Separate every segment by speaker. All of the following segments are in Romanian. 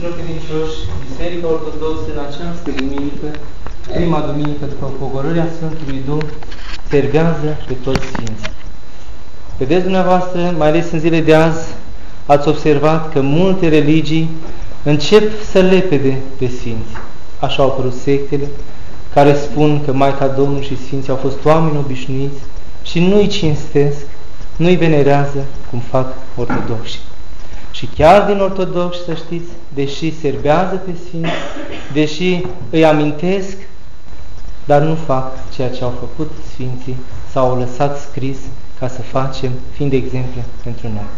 Speaker 1: Iubiților credincioși, Biserica Ortodoxă în această duminică, prima duminică după pogorârea Sfântului Duh, servează pe toți Sfinții. Vedeți dumneavoastră, mai ales în zile de azi, ați observat că multe religii încep să lepede pe Sfinți. Așa au apărut sectele care spun că Maica Domnului și Sfinții au fost oameni obișnuiți și nu-i cinstesc, nu-i venerează cum fac ortodoxi. Și chiar din ortodoxi, să știți, deși serbează pe Sfinți, deși îi amintesc, dar nu fac ceea ce au făcut Sfinții sau au lăsat scris ca să facem, fiind de exemple pentru noi.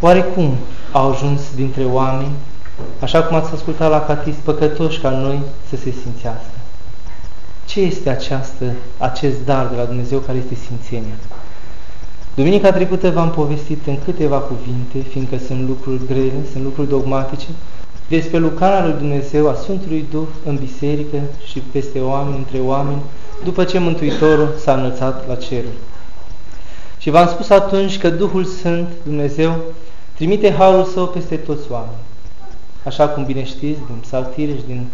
Speaker 1: Oare cum au ajuns dintre oameni, așa cum ați ascultat la catist, păcătoși ca noi să se simțească? Ce este această, acest dar de la Dumnezeu care este Sfințenia? Duminica trecută v-am povestit în câteva cuvinte, fiindcă sunt lucruri grele, sunt lucruri dogmatice, despre lucrarea lui Dumnezeu a Sfântului Duh în biserică și peste oameni, între oameni, după ce Mântuitorul s-a înălțat la cerul. Și v-am spus atunci că Duhul Sfânt, Dumnezeu, trimite harul său peste toți oameni. Așa cum bine știți din psaltire și din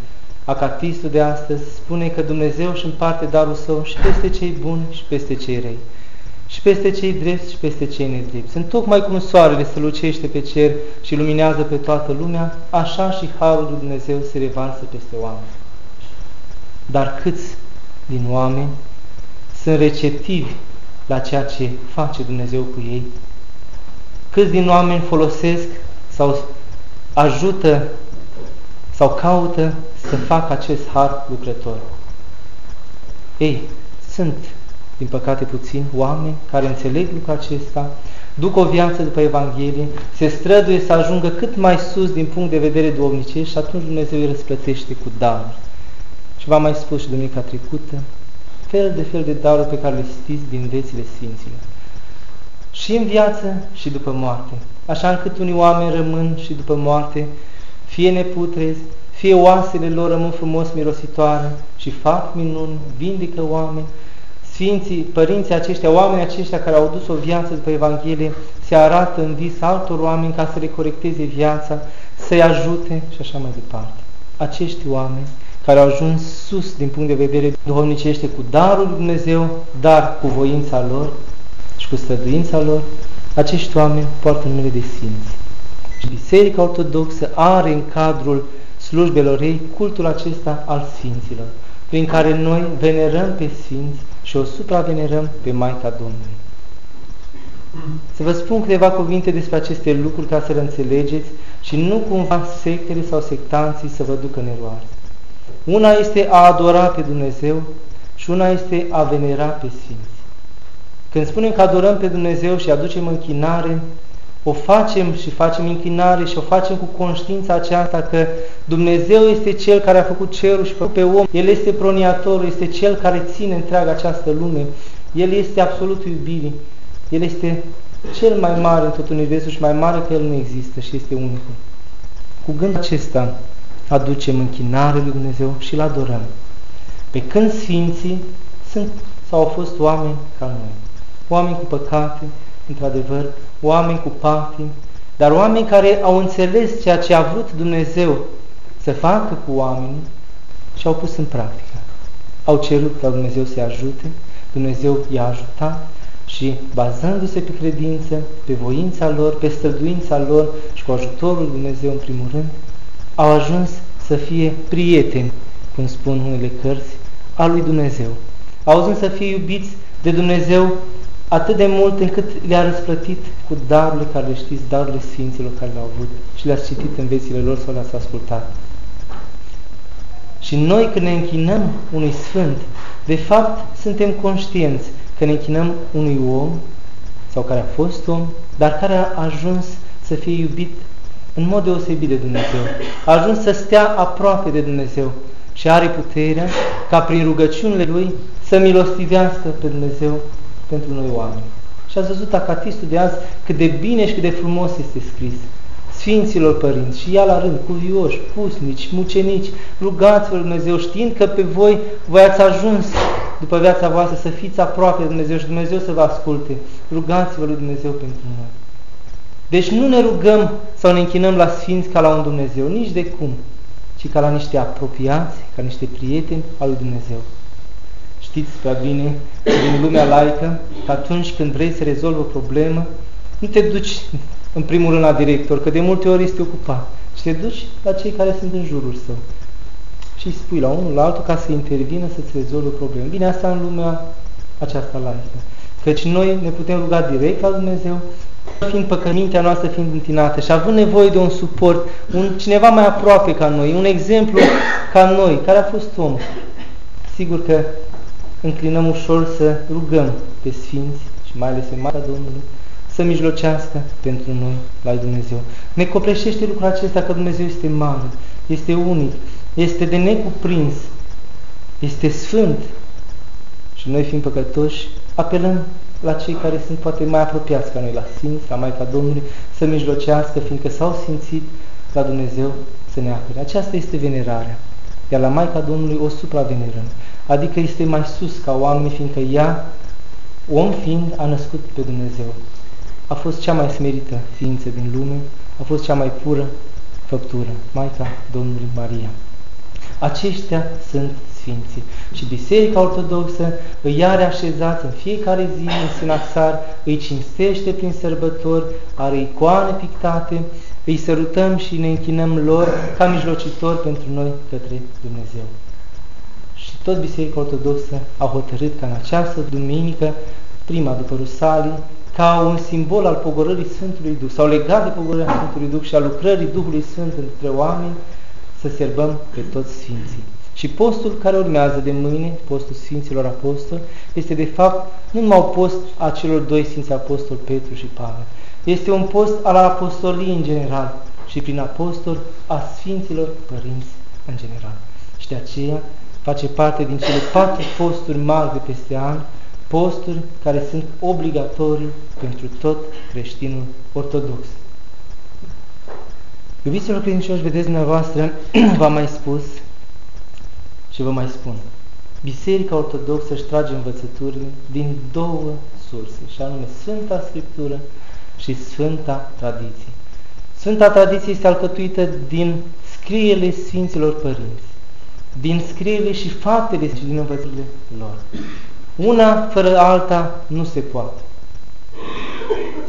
Speaker 1: acatistul de astăzi, spune că Dumnezeu își împarte darul său și peste cei buni și peste cei răi și peste cei drepți și peste cei nedrepți. Sunt tocmai cum soarele se lucește pe cer și luminează pe toată lumea, așa și Harul lui Dumnezeu se revarsă peste oameni. Dar câți din oameni sunt receptivi la ceea ce face Dumnezeu cu ei? Câți din oameni folosesc sau ajută sau caută să facă acest har lucrător? Ei, sunt din păcate puțin, oameni care înțeleg lucrul acesta, duc o viață după Evanghelie, se străduie să ajungă cât mai sus din punct de vedere duomnicesc și atunci Dumnezeu îi răsplătește cu daruri. Și v-am mai spus și duminica trecută, fel de fel de daruri pe care le știți din viețile Sfinților. Și în viață și după moarte. Așa încât unii oameni rămân și după moarte, fie neputrezi, fie oasele lor rămân frumos mirositoare și fac minuni, vindică oameni, Sfinții, părinții aceștia, oamenii aceștia care au dus o viață după Evanghelie, se arată în vis altor oameni ca să le corecteze viața, să-i ajute și așa mai departe. Acești oameni care au ajuns sus din punct de vedere duhovnicește cu darul lui Dumnezeu, dar cu voința lor și cu străduința lor, acești oameni poartă numele de Sfinți. Și Biserica Ortodoxă are în cadrul slujbelor ei cultul acesta al Sfinților, prin care noi venerăm pe Sfinți și o supravenerăm pe Maica Domnului. Să vă spun câteva cuvinte despre aceste lucruri ca să le înțelegeți și nu cumva sectele sau sectanții să vă ducă în eroare. Una este a adora pe Dumnezeu și una este a venera pe Sfinți. Când spunem că adorăm pe Dumnezeu și aducem închinare, o facem și facem închinare și o facem cu conștiința aceasta că Dumnezeu este Cel care a făcut cerul și pe om. El este proniatorul, este Cel care ține întreaga această lume. El este absolut iubire. El este cel mai mare în tot universul și mai mare că El nu există și este unicul. Cu gândul acesta aducem închinare lui Dumnezeu și îl adorăm. Pe când Sfinții sunt sau au fost oameni ca noi. Oameni cu păcate, într-adevăr, oameni cu patim, dar oameni care au înțeles ceea ce a vrut Dumnezeu să facă cu oamenii și au pus în practică. Au cerut ca Dumnezeu să-i ajute, Dumnezeu i-a ajutat și bazându-se pe credință, pe voința lor, pe străduința lor și cu ajutorul Dumnezeu în primul rând, au ajuns să fie prieteni, cum spun unele cărți, al lui Dumnezeu. Au ajuns să fie iubiți de Dumnezeu atât de mult încât le-a răsplătit cu darurile care le știți, darurile Sfinților care le-au avut și le-ați citit în viețile lor sau le-ați ascultat. Și noi când ne închinăm unui Sfânt, de fapt suntem conștienți că ne închinăm unui om sau care a fost om, dar care a ajuns să fie iubit în mod deosebit de Dumnezeu. A ajuns să stea aproape de Dumnezeu și are puterea ca prin rugăciunile Lui să milostivească pe Dumnezeu pentru noi oameni. Și ați văzut acatistul de azi cât de bine și cât de frumos este scris. Sfinților părinți și ea la rând, cuvioși, pusnici, mucenici, rugați-vă Dumnezeu știind că pe voi voi ați ajuns după viața voastră să fiți aproape de Dumnezeu și Dumnezeu să vă asculte. Rugați-vă lui Dumnezeu pentru noi. Deci nu ne rugăm sau ne închinăm la Sfinți ca la un Dumnezeu, nici de cum, ci ca la niște apropiați, ca niște prieteni al lui Dumnezeu. Știți prea bine din lumea laică că atunci când vrei să rezolvi o problemă, nu te duci în primul rând la director, că de multe ori este ocupat, ci te duci la cei care sunt în jurul său și îi spui la unul, la altul ca să intervină, să-ți rezolvă probleme. Bine, asta în lumea aceasta laică. Căci noi ne putem ruga direct la Dumnezeu, fiind păcămintea noastră fiind întinată și având nevoie de un suport, un cineva mai aproape ca noi, un exemplu ca noi, care a fost om. Sigur că înclinăm ușor să rugăm pe Sfinți și mai ales în Maica Domnului, să mijlocească pentru noi la Dumnezeu. Ne copleșește lucrul acesta că Dumnezeu este mare, este unic, este de necuprins, este sfânt și noi fiind păcătoși, apelăm la cei care sunt poate mai apropiați ca noi, la Sfinți, la Maica Domnului, să mijlocească, fiindcă s-au simțit la Dumnezeu să ne apere. Aceasta este venerarea. Iar la Maica Domnului o supravenerăm. Adică este mai sus ca oameni, fiindcă ea, om fiind, a născut pe Dumnezeu. A fost cea mai smerită ființă din lume, a fost cea mai pură făptură, Maica Domnului Maria. Aceștia sunt Sfinții. Și Biserica Ortodoxă îi are așezați în fiecare zi în sinaxar, îi cinstește prin sărbători, are icoane pictate, îi sărutăm și ne închinăm lor ca mijlocitor pentru noi către Dumnezeu. Și tot Biserica Ortodoxă a hotărât ca în această duminică, prima după Rusalii, ca un simbol al pogorării Sfântului Duh, sau legat de pogorarea Sfântului Duh și a lucrării Duhului Sfânt între oameni, să serbăm pe toți Sfinții. Și postul care urmează de mâine, postul Sfinților Apostoli, este de fapt nu numai un post a celor doi Sfinți Apostoli, Petru și Pavel. Este un post al apostoliei în general și prin apostol a Sfinților Părinți în general. Și de aceea face parte din cele patru posturi mari de peste an, posturi care sunt obligatorii pentru tot creștinul ortodox. Iubiților credincioși, vedeți dumneavoastră, v-am mai spus și vă mai spun. Biserica Ortodoxă își trage învățăturile din două surse, și anume Sfânta Scriptură și Sfânta Tradiție. Sfânta Tradiție este alcătuită din scrierile Sfinților Părinți, din scrierile și faptele și din învățăturile lor. Una fără alta nu se poate.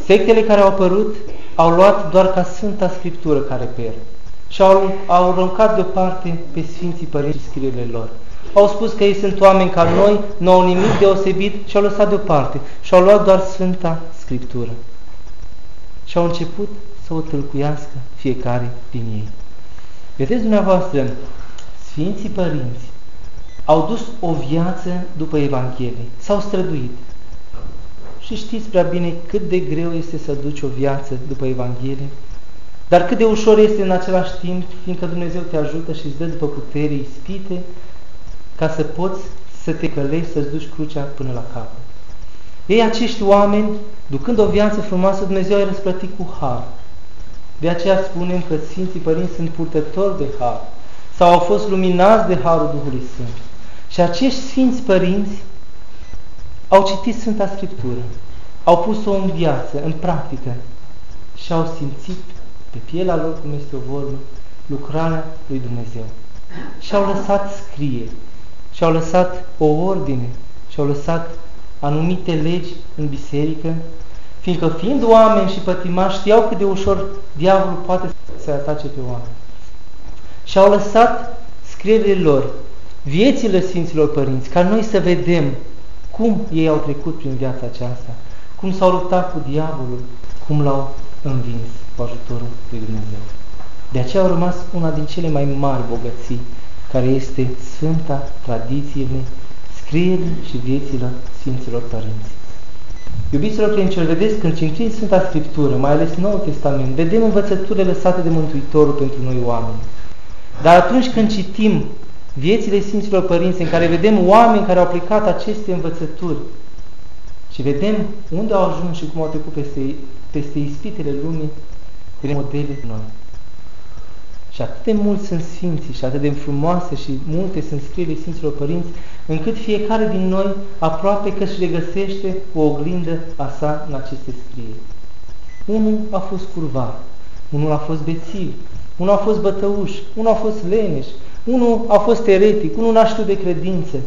Speaker 1: Sectele care au apărut au luat doar ca Sfânta Scriptură care per și au, au aruncat deoparte pe Sfinții Părinți și scrierile lor. Au spus că ei sunt oameni ca noi, nu au nimic deosebit și au lăsat deoparte și au luat doar Sfânta Scriptură. Și au început să o tâlcuiască fiecare din ei. Vedeți dumneavoastră, Sfinții Părinți au dus o viață după Evanghelie, s-au străduit. Și știți prea bine cât de greu este să duci o viață după Evanghelie, dar cât de ușor este în același timp, fiindcă Dumnezeu te ajută și îți dă după putere ispite, ca să poți să te călești, să-ți duci crucea până la capăt. Ei, acești oameni, ducând o viață frumoasă, Dumnezeu i-a răsplătit cu har. De aceea spunem că Sfinții Părinți sunt purtători de har sau au fost luminați de harul Duhului Sfânt. Și acești Sfinți Părinți au citit Sfânta Scriptură, au pus-o în viață, în practică și au simțit pe pielea lor, cum este o vorbă, lucrarea lui Dumnezeu. Și au lăsat scrie, și au lăsat o ordine, și au lăsat anumite legi în biserică, fiindcă fiind oameni și pătimași știau cât de ușor diavolul poate să atace pe oameni. Și au lăsat scrierile lor, viețile Sfinților Părinți, ca noi să vedem cum ei au trecut prin viața aceasta, cum s-au luptat cu diavolul, cum l-au învins cu ajutorul lui Dumnezeu. De aceea au rămas una din cele mai mari bogății, care este Sfânta Tradițiile, scrierile și viețile Sfinților Părinți. Iubiților credincioși, vedeți, când citim Sfânta Scriptură, mai ales Noul Testament, vedem învățăturile lăsate de Mântuitorul pentru noi oameni. Dar atunci când citim viețile Sfinților Părinți, în care vedem oameni care au aplicat aceste învățături și vedem unde au ajuns și cum au trecut peste, peste ispitele lumii, vedem modele noi. Și atât de mulți sunt Sfinții și atât de frumoase și multe sunt scrierile Sfinților Părinți, încât fiecare din noi aproape că își regăsește o oglindă a sa în aceste scrieri. Unul a fost curvar, unul a fost bețiv, unul a fost bătăuș, unul a fost leneș, unul a fost eretic, unul n-a știut de credințe,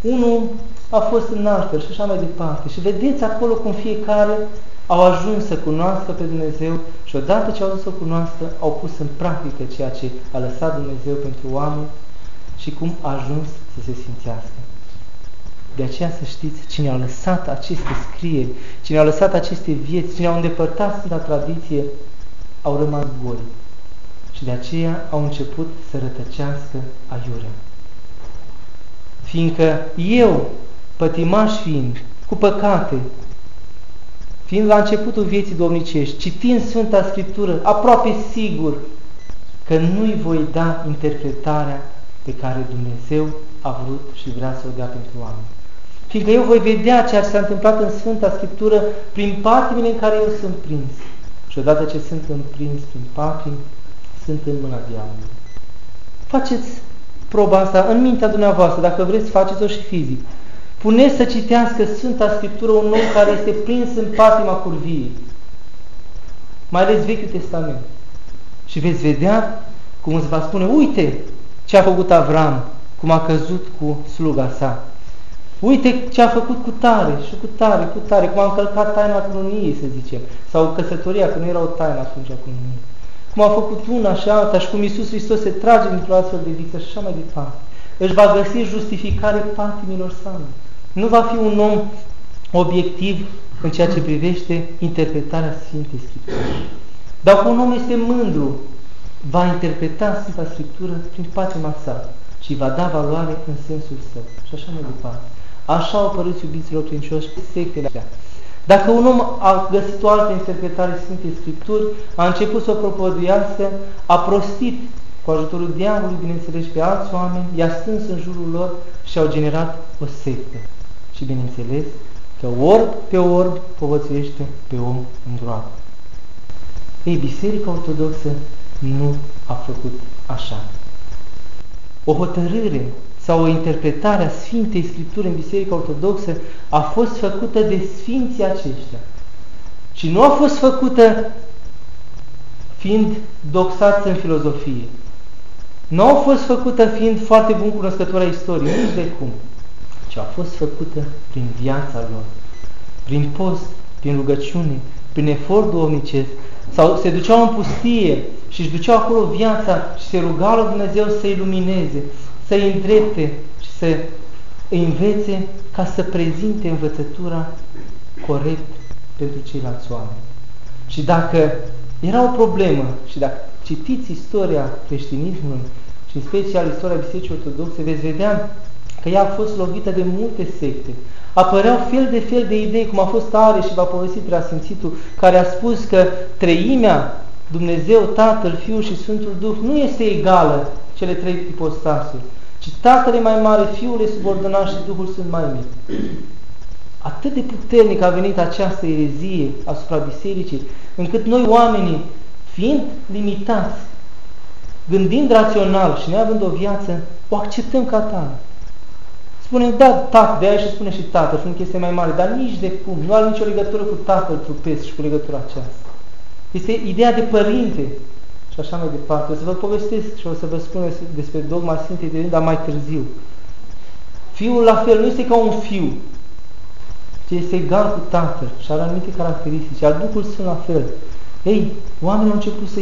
Speaker 1: unul a fost în altfel și așa mai departe. Și vedeți acolo cum fiecare au ajuns să cunoască pe Dumnezeu și odată ce au ajuns să cunoască, au pus în practică ceea ce a lăsat Dumnezeu pentru oameni și cum a ajuns să se simțească. De aceea să știți, cine a lăsat aceste scrieri, cine a lăsat aceste vieți, cine au îndepărtat la tradiție, au rămas goli. Și de aceea au început să rătăcească aiurea. Fiindcă eu, pătimaș fiind, cu păcate, fiind la începutul vieții domnicești, citind Sfânta Scriptură, aproape sigur că nu-i voi da interpretarea pe care Dumnezeu a vrut și vrea să o dea pentru oameni. Fiindcă eu voi vedea ceea ce s-a întâmplat în Sfânta Scriptură prin patimile în care eu sunt prins. Și odată ce sunt împrins prin patim, sunt în mâna diavolului. Faceți proba asta în mintea dumneavoastră, dacă vreți, faceți-o și fizic. Puneți să citească Sfânta Scriptură un om care este prins în patima curviei. Mai ales Vechiul Testament. Și veți vedea cum îți va spune, uite ce a făcut Avram, cum a căzut cu sluga sa. Uite ce a făcut cu tare și cu tare, cu tare, cum a încălcat taina cununiei, să zicem, sau căsătoria, că nu era o taină atunci a cununiei. Cum a făcut una și alta și cum Iisus Hristos se trage dintr-o astfel de viță și așa mai departe. Își va găsi justificare patimilor sale. Nu va fi un om obiectiv în ceea ce privește interpretarea Sfintei Scripturi. Dacă un om este mândru, va interpreta Sfânta Scriptură prin patima sa și va da valoare în sensul său. Și așa mai departe. Așa au părut iubiților credincioși sectele astea. Dacă un om a găsit o altă interpretare Sfintei Scripturi, a început să o propăduiască, a prostit cu ajutorul diavolului, bineînțeles, pe alți oameni, i-a stâns în jurul lor și au generat o sectă. Și bineînțeles că orb pe orb povățuiește pe om în groapă. Ei, Biserica Ortodoxă nu a făcut așa. O hotărâre sau o interpretare a Sfintei Scripturi în Biserica Ortodoxă a fost făcută de Sfinții aceștia. Și nu a fost făcută fiind doxați în filozofie. Nu a fost făcută fiind foarte bun cunoscător a istoriei, nici de cum, ci a fost făcută prin viața lor, prin post, prin rugăciune, prin efort duomnicesc, sau se duceau în pustie și își duceau acolo viața și se rugau la Dumnezeu să-i lumineze, să-i îndrepte și să îi învețe ca să prezinte învățătura corect pentru ceilalți oameni. Și dacă era o problemă și dacă citiți istoria creștinismului și în special istoria Bisericii Ortodoxe, veți vedea că ea a fost lovită de multe secte. Apăreau fel de fel de idei, cum a fost Are și v-a povestit Preasfințitul, care a spus că treimea Dumnezeu, Tatăl, Fiul și Sfântul Duh nu este egală cele trei ipostasuri, ci Tatăl e mai mare, Fiul e subordonat și Duhul sunt mai mic. Atât de puternic a venit această erezie asupra bisericii, încât noi oamenii, fiind limitați, gândind rațional și neavând o viață, o acceptăm ca tare. Spunem, da, tată, de aia și spune și tată, fiindcă este mai mare, dar nici de cum, nu are nicio legătură cu tatăl trupesc și cu legătura aceasta. Este ideea de părinte și așa mai departe. O să vă povestesc și o să vă spun despre dogma Sfintei de dar mai târziu. Fiul la fel nu este ca un fiu, ci este egal cu tatăl și are anumite caracteristici. Al Duhul sunt la fel. Ei, oamenii au început să,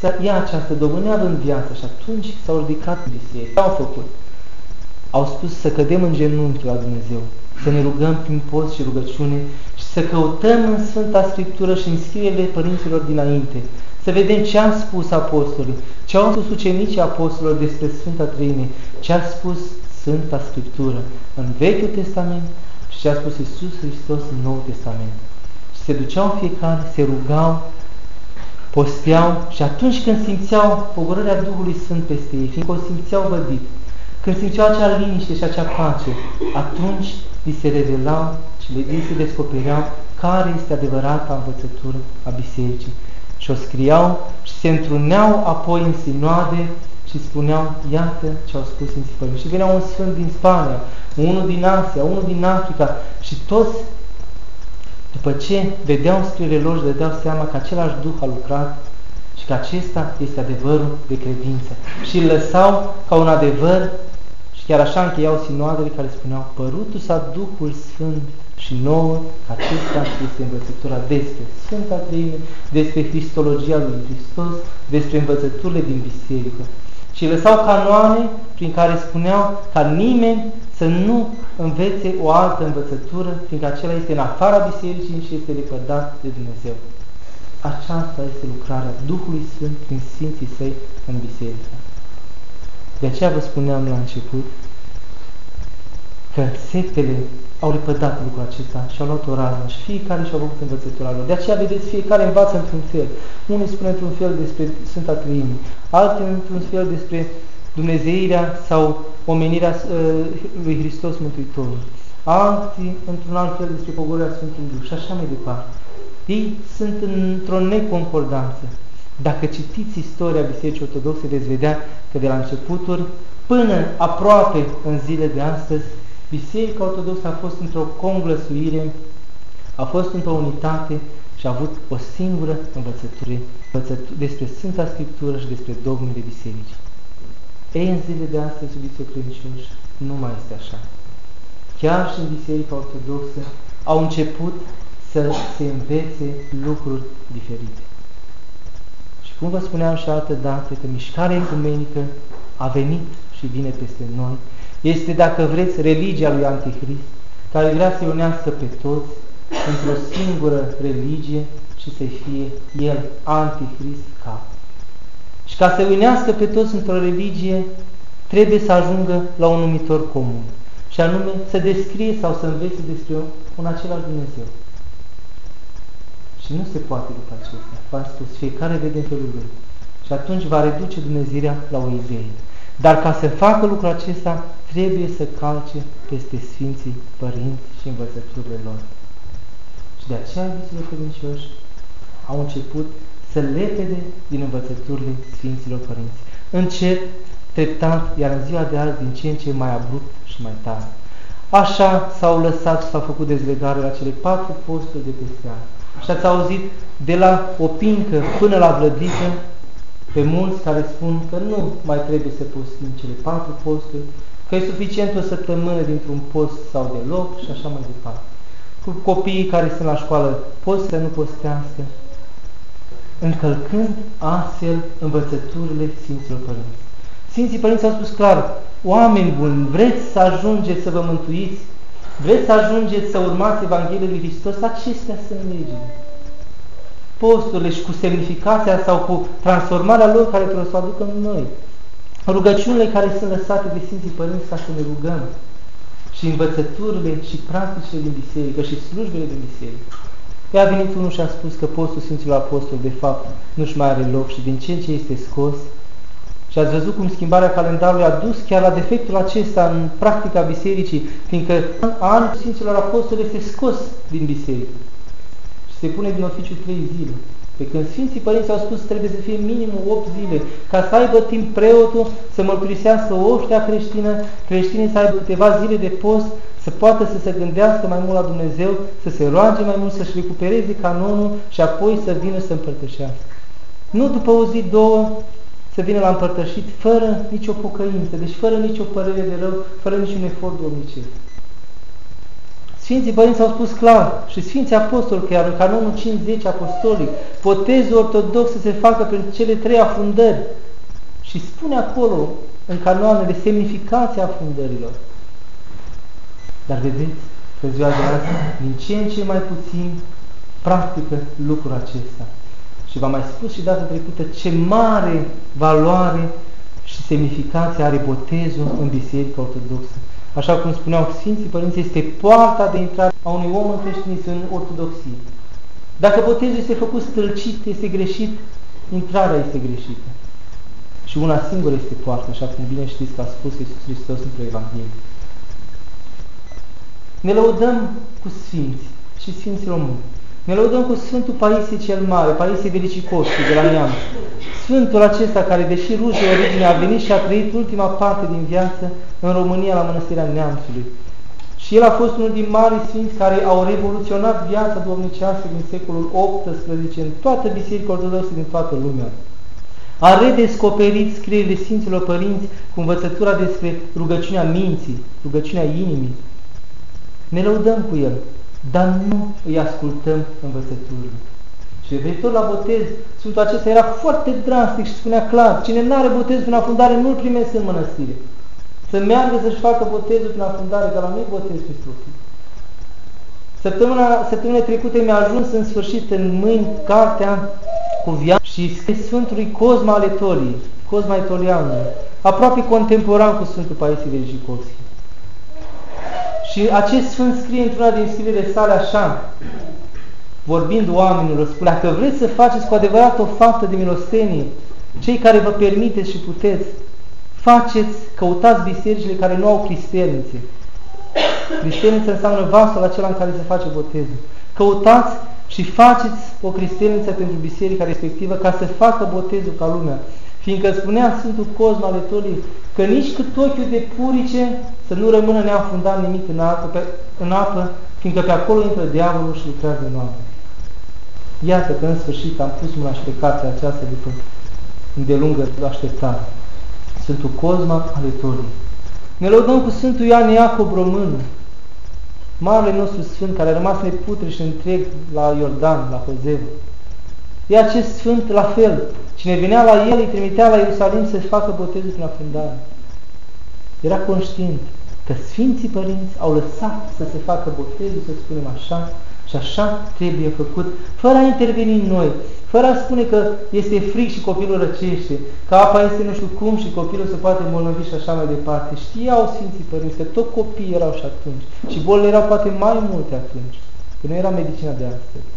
Speaker 1: să ia această dogmă în viață și atunci s-au ridicat în biserică. Ce au făcut? Au spus să cădem în genunchi la Dumnezeu, să ne rugăm prin post și rugăciune și să căutăm în Sfânta Scriptură și în scrierile părinților dinainte, să vedem ce a spus apostolii, ce au spus ucenicii apostolilor despre Sfânta Treime, ce a spus Sfânta Scriptură în Vechiul Testament și ce a spus Iisus Hristos în Noul Testament. Și se duceau fiecare, se rugau, posteau și atunci când simțeau pogorârea Duhului Sfânt peste ei, fiindcă o simțeau vădit, când simțeau acea liniște și acea pace, atunci li se revelau și li se descopereau care este adevărata învățătură a Bisericii. Și o scriau și se întruneau apoi în sinoade și spuneau, iată ce au spus în Părinți. Și venea un sfânt din Spania, unul din Asia, unul din Africa și toți După ce vedeau scrierile lor, își dădeau seama că același Duh a lucrat și că acesta este adevărul de credință. Și îl lăsau ca un adevăr și chiar așa încheiau sinoadele care spuneau Părutul sa Duhul Sfânt și nouă acesta este învățătura despre Sfânta Treime, despre Cristologia lui Hristos, despre învățăturile din biserică și lăsau canoane prin care spuneau ca nimeni să nu învețe o altă învățătură, fiindcă acela este în afara bisericii și este lepădat de Dumnezeu. Aceasta este lucrarea Duhului Sfânt prin Sfinții Săi în biserică. De aceea vă spuneam la început că sectele au lepădat lucrul acesta și au luat o rază și fiecare și-a făcut învățătura lor. De aceea, vedeți, fiecare învață într-un fel. Unii spune într-un fel despre Sfânta Trăimii, alții într-un fel despre Dumnezeirea sau omenirea uh, lui Hristos Mântuitorul, alții într-un alt fel despre pogorârea Sfântului Duh și așa mai departe. Ei sunt într-o neconcordanță. Dacă citiți istoria Bisericii Ortodoxe, veți vedea că de la începuturi până aproape în zile de astăzi, Biserica Ortodoxă a fost într-o conglăsuire, a fost într-o unitate și a avut o singură învățătură, învățătură despre Sfânta Scriptură și despre dogmele bisericii. Ei, în zile de astăzi, iubiți credincioși, nu mai este așa. Chiar și în Biserica Ortodoxă au început să se învețe lucruri diferite. Și cum vă spuneam și altă dată, că mișcarea ecumenică a venit și vine peste noi este, dacă vreți, religia lui Antichrist, care vrea să unească pe toți într-o singură religie și să fie el Antichrist cap. Și ca să unească pe toți într-o religie, trebuie să ajungă la un numitor comun, și anume să descrie sau să învețe despre un același Dumnezeu. Și nu se poate după acestea. V-am spus, fiecare vede în felul lui. Și atunci va reduce Dumnezeirea la o idee. Dar ca să facă lucrul acesta, trebuie să calce peste Sfinții Părinți și învățăturile lor. Și de aceea, iubiților credincioși, au început să lepede din învățăturile Sfinților Părinți. Încet, treptat, iar în ziua de azi din ce în ce mai abrupt și mai tare. Așa s-au lăsat și s-au făcut dezlegare la cele patru posturi de pe seară. Și ați auzit de la o pincă până la vlădică pe mulți care spun că nu mai trebuie să postim cele patru posturi, că e suficient o săptămână dintr-un post sau deloc și așa mai departe. Cu copiii care sunt la școală pot să nu postească, încălcând astfel învățăturile Sfinților Părinți. Sfinții Părinți au spus clar, oameni buni, vreți să ajungeți să vă mântuiți? Vreți să ajungeți să urmați Evanghelia lui Hristos? Acestea sunt legile posturile și cu semnificația sau cu transformarea lor care trebuie să o aducă în noi. Rugăciunile care sunt lăsate de Sfinții Părinți ca să ne rugăm și învățăturile și practicile din biserică și slujbele din biserică. Păi a venit unul și a spus că postul Sfinților Apostol de fapt nu-și mai are loc și din ce în ce este scos și ați văzut cum schimbarea calendarului a dus chiar la defectul acesta în practica bisericii, fiindcă anul Sfinților Apostoli este scos din biserică se pune din oficiu trei zile. Pe când Sfinții Părinți au spus trebuie să fie minimum 8 zile, ca să aibă timp preotul să mărturisească oștea creștină, creștinii să aibă câteva zile de post, să poată să se gândească mai mult la Dumnezeu, să se roage mai mult, să-și recupereze canonul și apoi să vină să împărtășească. Nu după o zi, două, să vină la împărtășit fără nicio pocăință, deci fără nicio părere de rău, fără niciun efort domnicesc. Sfinții Părinți au spus clar și Sfinții Apostoli, chiar în canonul 50 apostolic, botezul ortodox să se facă prin cele trei afundări. Și spune acolo, în canoanele, semnificația afundărilor. Dar vedeți că ziua de azi, din ce în ce mai puțin, practică lucrul acesta. Și v-am mai spus și data trecută ce mare valoare și semnificație are botezul în Biserica Ortodoxă așa cum spuneau Sfinții Părinți, este poarta de intrare a unui om în creștinism, în ortodoxie. Dacă botezul este făcut stâlcit, este greșit, intrarea este greșită. Și una singură este poarta, așa cum bine știți că a spus Iisus Hristos într-o Evanghelie. Ne lăudăm cu Sfinți și Sfinții Români. Ne lăudăm cu Sfântul Paisie cel Mare, Paisie Velicicosul de la Neam. Sfântul acesta care, deși rus de origine, a venit și a trăit ultima parte din viață în România la Mănăstirea Neamțului. Și el a fost unul din mari sfinți care au revoluționat viața domnicească din secolul XVIII în toată biserica ortodoxă din toată lumea. A redescoperit scrierile Sfinților Părinți cu învățătura despre rugăciunea minții, rugăciunea inimii. Ne lăudăm cu el, dar nu îi ascultăm învățăturile. Și referitor la botez, Sfântul acesta era foarte drastic și spunea clar, cine nu are botez prin afundare nu-l primesc în mănăstire. Să meargă să-și facă botezul prin afundare, că la nu botez pe strofii. Săptămâna, săptămâna trecută mi-a ajuns în sfârșit în mâini cartea cu viață și scrie Sfântului Cosma Aletolii, Cosma Etolianului, aproape contemporan cu Sfântul Paisie de Jicovski. Și acest Sfânt scrie într-una din scrierile sale așa, vorbind oamenilor, spunea că vreți să faceți cu adevărat o faptă de milostenie, cei care vă permiteți și puteți, faceți, căutați bisericile care nu au cristelnițe. Cristelniță înseamnă vasul acela în care se face botezul. Căutați și faceți o cristelniță pentru biserica respectivă ca să facă botezul ca lumea. Fiindcă spunea Sfântul Cosma Letolii că nici cât ochiul de purice să nu rămână neafundat nimic în apă, pe, în apă, fiindcă pe acolo intră diavolul și lucrează noapte. Iată că în sfârșit am pus mâna și pe cartea aceasta după îndelungă așteptare. Sfântul Cosma Aletolii. Ne lăudăm cu Sfântul Ioan Iacob Român, Marele nostru Sfânt, care a rămas neputre și întreg la Iordan, la Hozev. E acest Sfânt la fel. Cine venea la el, îi trimitea la Ierusalim să-și facă botezul prin afundare. Era conștient că Sfinții Părinți au lăsat să se facă botezul, să spunem așa, și așa trebuie făcut, fără a interveni în noi, fără a spune că este fric și copilul răcește, că apa este nu știu cum și copilul se poate îmbolnăvi și așa mai departe. Știau Sfinții Părinți că tot copiii erau și atunci și bolile erau poate mai multe atunci, că nu era medicina de astăzi.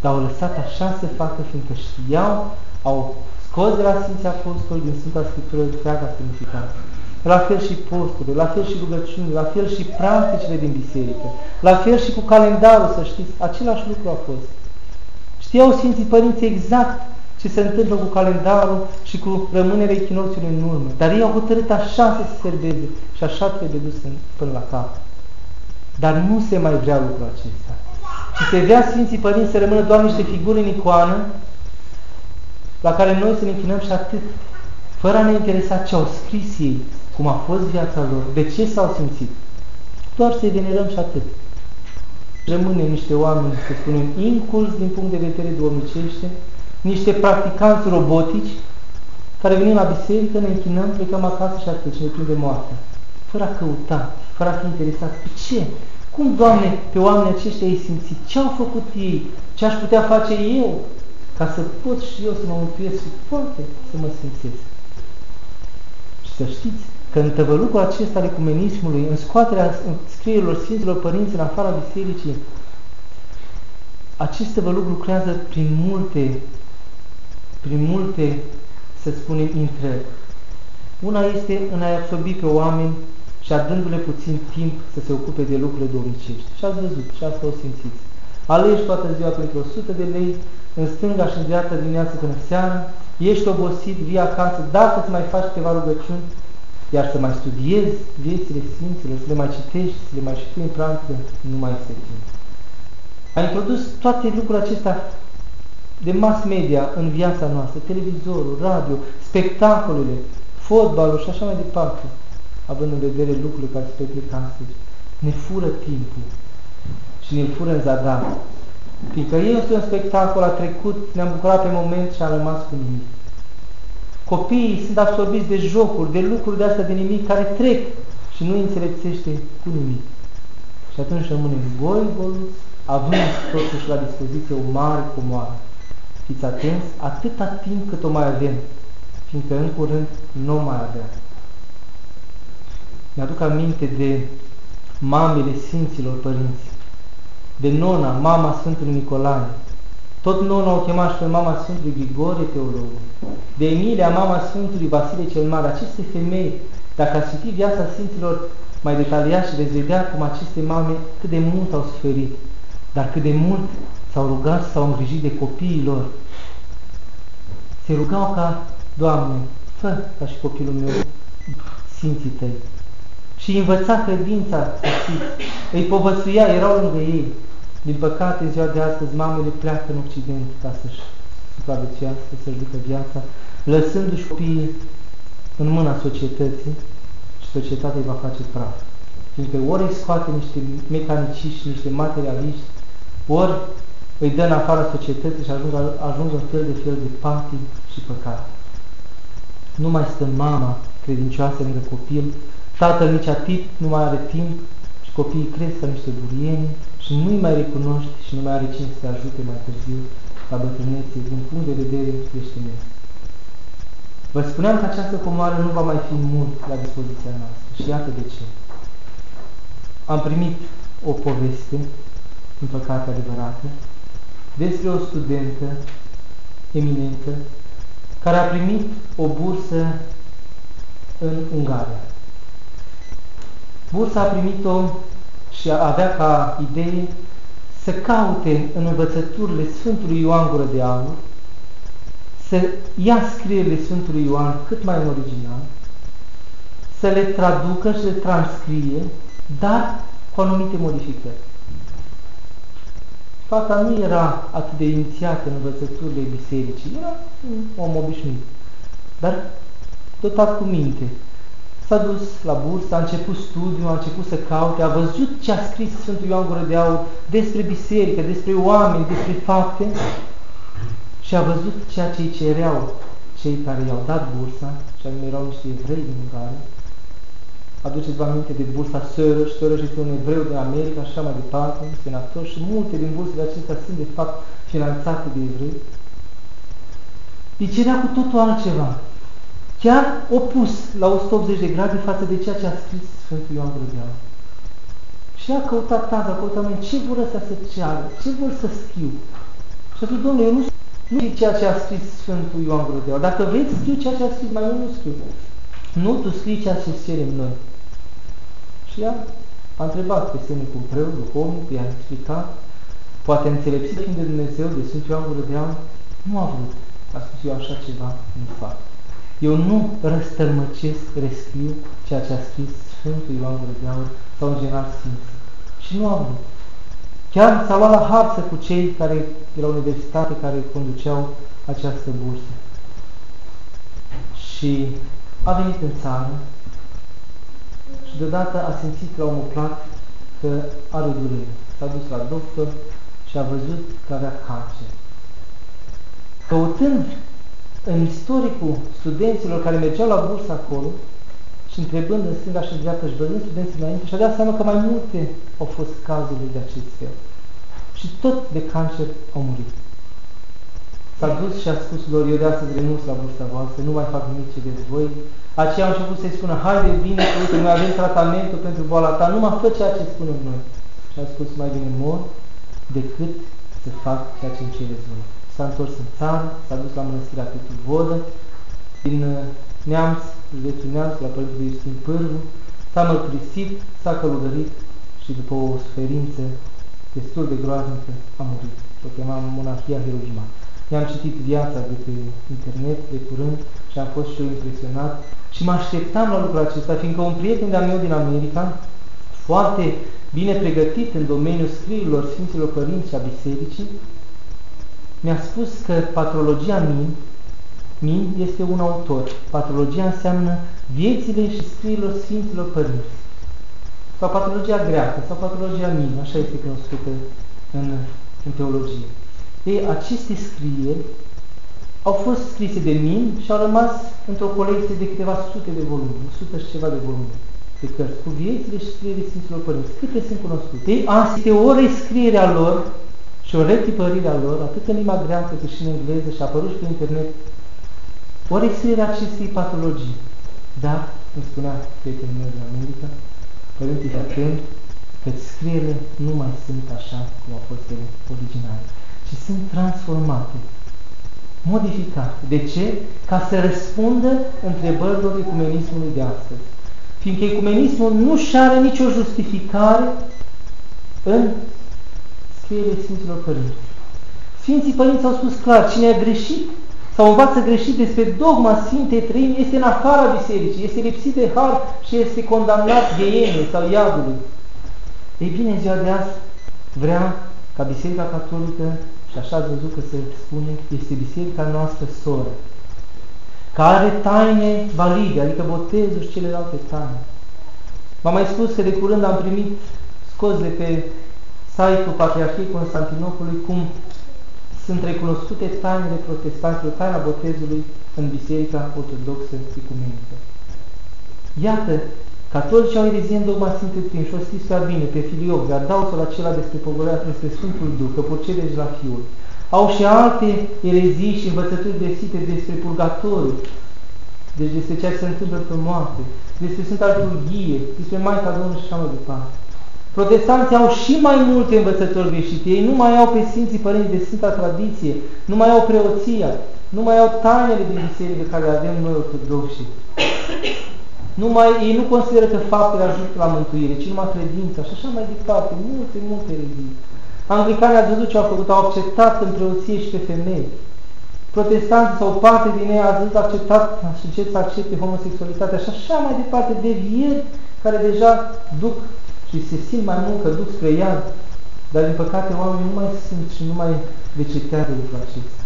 Speaker 1: Dar au lăsat așa să facă, fiindcă știau, au scos de la Sfinții Apostoli din Sfânta Scriptură întreaga semnificație la fel și posturile, la fel și rugăciunile, la fel și practicile din biserică, la fel și cu calendarul, să știți, același lucru a fost. Știau Sfinții Părinți exact ce se întâmplă cu calendarul și cu rămânerea echinoțiului în urmă, dar ei au hotărât așa să se serveze și așa trebuie dus până la cap. Dar nu se mai vrea lucrul acesta. Și se vrea Sfinții Părinți să rămână doar niște figuri în icoană la care noi să ne închinăm și atât, fără a ne interesa ce au scris ei, cum a fost viața lor, de ce s-au simțit. Doar să-i venerăm și atât. Rămânem niște oameni, să spunem, inculți din punct de vedere duomnicește, niște practicanți robotici, care venim la biserică, ne închinăm, plecăm acasă și atât, și ne prinde moartea. Fără a căuta, fără a fi interesat. Pe ce? Cum, Doamne, pe oamenii aceștia ai simțit? Ce au făcut ei? Ce aș putea face eu? Ca să pot și eu să mă mântuiesc și poate să mă simțesc. Și să știți că în tăvălucul acesta al ecumenismului, în scoaterea scrierilor Sfinților Părinți în afara Bisericii, acest tăvăluc lucrează prin multe, prin multe, să spunem, intrări. Una este în a absorbi pe oameni și adându-le puțin timp să se ocupe de lucrurile domnicești. Și ați văzut, și asta o simțiți. Alegi toată ziua pentru 100 de lei, în stânga și în dreapta dimineață până seara, ești obosit, vii acasă, dacă îți mai faci câteva rugăciuni, iar să mai studiezi viețile Sfinților, să le mai citești, să le mai știi în practică, nu mai este timp. A introdus toate lucrurile acestea de mass media în viața noastră, televizorul, radio, spectacolele, fotbalul și așa mai departe, având în vedere lucrurile care se petrec astăzi, ne fură timpul și ne fură în zadar. Fiindcă este un spectacol, a trecut, ne-am bucurat pe moment și a rămas cu nimic. Copiii sunt absorbiți de jocuri, de lucruri de astea de nimic care trec și nu înțelepțește cu nimic. Și atunci rămânem goi, goi, având totuși la dispoziție o mare comoară. Fiți atenți atâta timp cât o mai avem, fiindcă în curând nu mai avem. Mi-aduc aminte de mamele Sfinților Părinți, de nona, mama Sfântului Nicolae, tot nona o chema și pe mama Sfântului Grigore Teologul, de Emilia, mama Sfântului Vasile cel Mare, aceste femei, dacă ați citi viața Sfinților mai detaliat și veți vedea cum aceste mame cât de mult au suferit, dar cât de mult s-au rugat, s-au îngrijit de copiii lor. Se rugau ca, Doamne, fă ca și copilul meu Sfinții Tăi. și învăța credința îi povățuia, erau lângă ei. Din păcate, ziua de astăzi, mamele pleacă în Occident ca să-și supraviețuiască, să-și ducă viața, lăsându-și copiii în mâna societății și societatea îi va face praf. Fiindcă ori îi scoate niște mecaniciști, niște materialiști, ori îi dă în afara societății și ajung, ajung în fel de fel de pati și păcate. Nu mai stă mama credincioasă lângă copil, tatăl nici atât nu mai are timp și copiii cresc ca niște burieni și nu-i mai recunoști și nu mai are cine să te ajute mai târziu la bătrânețe din punct de vedere creștinesc. Vă spuneam că această comoară nu va mai fi mult la dispoziția noastră și iată de ce. Am primit o poveste, în păcate adevărată, despre o studentă eminentă care a primit o bursă în Ungaria. Bursa a primit-o și avea ca idee să caute în învățăturile Sfântului Ioan Gură de Aur, să ia scrierile Sfântului Ioan cât mai în original, să le traducă și le transcrie, dar cu anumite modificări. Fata nu era atât de inițiată în învățăturile bisericii, era un om obișnuit, dar dotat cu minte. S-a dus la bursă, a început studiul, a început să caute, a văzut ce a scris Sfântul Ioan Gură de Aur despre biserică, despre oameni, despre fapte și a văzut ceea ce îi cereau cei care i-au dat bursa, și anume erau niște evrei din Ungaria, Aduceți-vă aminte de bursa Soros, Soros este un evreu din America și așa mai departe, un senator și multe din bursele acestea sunt de fapt finanțate de evrei. Îi cerea cu totul altceva. Chiar opus la 180 de grade față de ceea ce a scris Sfântul Ioan Grădeanu. Și a căutat tata, a căutat mine, ce vor să se ceară, ce vor să scriu. Și a spus, domnule, eu nu nu știu ceea ce a scris Sfântul Ioan Grădeanu. Dacă vreți, scriu ceea ce a scris, mai mult nu scriu. Nu, tu scrii ceea ce cerem noi. Și ea a întrebat pe semnicul preu, duhovnic, i-a explicat, poate înțelepsit fiind de Dumnezeu, de Sfântul Ioan Gură de Aur, nu a vrut. A spus eu așa ceva nu fac. Eu nu răstălmăcesc, rescriu ceea ce a scris Sfântul Ioan Gură de Aur sau în general Sfinții. Și nu a vrut. Chiar s-a luat la harță cu cei care de la universitate care conduceau această bursă. Și a venit în țară, și deodată a simțit la omoplat că are durere. S-a dus la doctor și a văzut că avea cancer. Căutând în istoricul studenților care mergeau la bursă acolo și întrebând în stânga și în dreapta și văzând studenții înainte, și-a dat seama că mai multe au fost cazurile de acest fel. Și tot de cancer au murit. S-a dus și a spus lor, eu de astăzi renunț la bursa voastră, nu mai fac nimic ce de voi, aceia au început să-i spună, haide, bine, uite, noi avem tratamentul pentru boala ta, nu mă fă ceea ce spunem noi. Și a spus, mai bine mor decât să fac ceea ce îmi cereți voi. S-a întors în țară, s-a dus la mănăstirea Petru Vodă, din uh, Neamț, județul Neamț, la Părintele Iustin Pârvu, s-a mărturisit, s-a călugărit și după o suferință destul de groaznică a murit. O chema monarhia Herugima. I-am citit viața de pe internet de curând și am fost și eu impresionat și mă așteptam la lucrul acesta, fiindcă un prieten de-al meu din America, foarte bine pregătit în domeniul scrierilor Sfinților Părinți și a Bisericii, mi-a spus că patrologia min, min este un autor. Patrologia înseamnă viețile și scrierilor Sfinților Părinți. Sau patrologia greacă, sau patrologia min, așa este cunoscută în, în teologie. Ei, aceste scrieri au fost scrise de mine și au rămas într-o colecție de câteva sute de volume, 100 și ceva de volume de cărți, cu viețile și scrierile Sfinților Părinți. Câte sunt cunoscute? Ei, asta este o rescriere a lor și o retipărire a lor, atât în limba greacă cât și în engleză și a apărut și pe internet, o rescriere a acestei patologii. Dar, îmi spunea prietenul meu din America, Părinte, atent că scrierile nu mai sunt așa cum au fost ele originale, ci sunt transformate modificat. De ce? Ca să răspundă întrebărilor ecumenismului de astăzi. Fiindcă ecumenismul nu și are nicio justificare în scrierile Sfinților Părinți. Sfinții Părinți au spus clar, cine a greșit sau învață greșit despre dogma Sfintei Trăimi, este în afara bisericii, este lipsit de har și este condamnat gheienei sau iadului. Ei bine, în ziua de azi vrea ca Biserica Catolică, și așa ați văzut că se spune, este Biserica noastră soră, care are taine valide, adică botezul și celelalte taine. V-am mai spus că de curând am primit scos de pe site-ul Patriarhiei Constantinopolului cum sunt recunoscute tainele protestanților, taina botezului în Biserica Ortodoxă Ecumenică. Iată, catolicii au erezie în dogma Sfântului Trin și o știți prea bine pe Filioc, dar dau la acela despre pogorarea despre Sfântul Duh, că porcede la Fiul. Au și alte erezii și învățături găsite despre purgatoriu, deci despre ceea ce se întâmplă pe moarte, despre Sfânta Liturghie, despre Maica Domnului și așa mai departe. Protestanții au și mai multe învățători greșite. Ei nu mai au pe Sfinții Părinți de Sfânta Tradiție, nu mai au preoția, nu mai au tainele din biserică care le avem noi ortodoxi. Nu mai, ei nu consideră că faptele ajută la mântuire, ci numai credința și așa mai departe, multe, multe rezii. Anglicanii ați văzut ce au făcut, au acceptat în preoție și pe femei. Protestanții sau parte din ei ați văzut acceptat și ce să accepte homosexualitatea și așa mai departe, devieri care deja duc și se simt mai mult că duc spre iad, dar din păcate oamenii nu mai sunt și nu mai decetează lucrul acesta.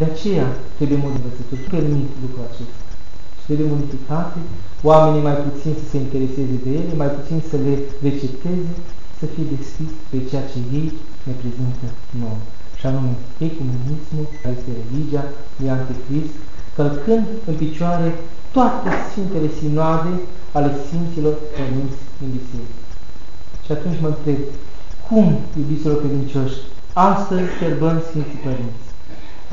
Speaker 1: De aceea trebuie mult învățători, nu permit lucrul acesta. Și trebuie unificate, oamenii mai puțin să se intereseze de ele, mai puțin să le receteze, să fie deschis pe ceea ce ei ne prezintă nouă. Și anume, ecumenismul, care este religia lui Anticrist, călcând în picioare toate Sfintele Sinoade ale Sfinților Părinți în biserică. Și atunci mă întreb, cum, iubiților credincioși, astăzi sărbăm Sfinții Părinți?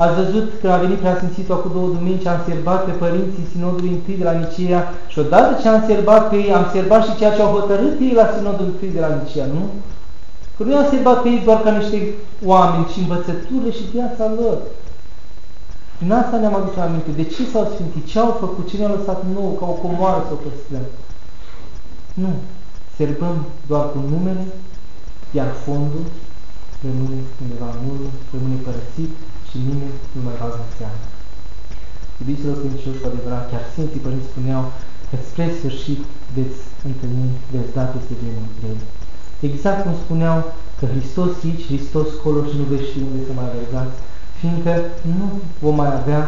Speaker 1: Ați văzut că a venit preasfințitul acum două duminici, am serbat pe părinții Sinodului întâi de la Nicia și odată ce am serbat pe ei, am serbat și ceea ce au hotărât ei la Sinodul întâi de la Nicia, nu? Că nu am serbat pe ei doar ca niște oameni, ci învățăturile și viața lor. Prin asta ne-am adus aminte. De ce s-au sfințit? Ce au făcut? Ce ne-a lăsat nou ca o comoară să o păstrăm? Nu. Serbăm doar cu numele, iar fondul rămâne undeva în urmă, rămâne părăsit și nimeni nu mai va în seama. Iubiților credincioși, cu adevărat, chiar Sfinții Părinți spuneau că spre sfârșit veți întâlni, veți da peste vremuri grele. Exact cum spuneau că Hristos aici, Hristos colo și nu veți ști unde să mai alergați, fiindcă nu vom mai avea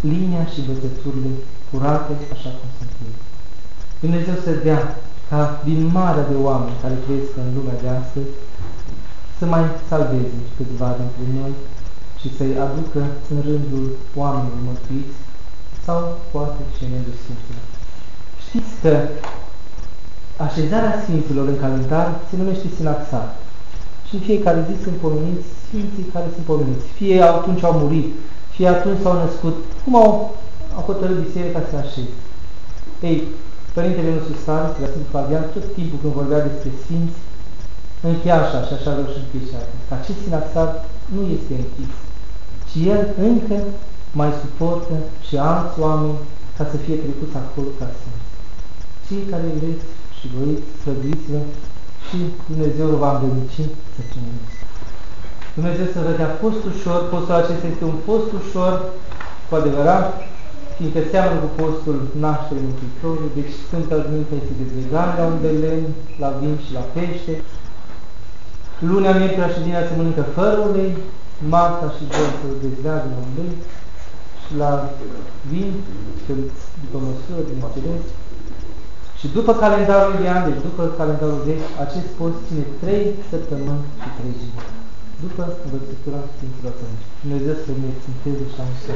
Speaker 1: linia și învățăturile curate așa cum sunt ei. Dumnezeu să dea ca din marea de oameni care trăiesc în lumea de astăzi să mai salveze câțiva dintre noi și să-i aducă în rândul oamenilor mântuiți sau poate și în rândul Sfinților. Știți că așezarea Sfinților în calendar se numește sinaxar. Și în fiecare zi sunt pomeniți Sfinții care sunt pomeniți. Fie atunci au murit, fie atunci s-au născut. Cum au, au hotărât biserica să așeze? Ei, Părintele nostru Sfânt, Sfântul Flavian, tot timpul când vorbea despre Sfinți, încheia așa și așa vreau și încheia că acest sinaxar nu este închis, ci el încă mai suportă și alți oameni ca să fie trecuți acolo ca Sfinți. Cei care vreți și voi slăbiți-vă și Dumnezeu vă va îndemnici să țineți. Dumnezeu să vă dea post ușor, postul acesta este un post ușor, cu adevărat, fiindcă seamănă cu postul nașterii Mântuitorului, deci Sfânta Duminica este dezlegare la un belen, la vin și la pește. Lunea, miercurea și vinerea se mănâncă fără ulei, marta și joi se dezleagă la ulei și la vin, după măsură, înțeles. Și după calendarul de ani, deci după calendarul vechi, acest post ține 3 săptămâni și 3 zile. După învățătura Sfinților Părinți. Dumnezeu să ne ținteze și am să.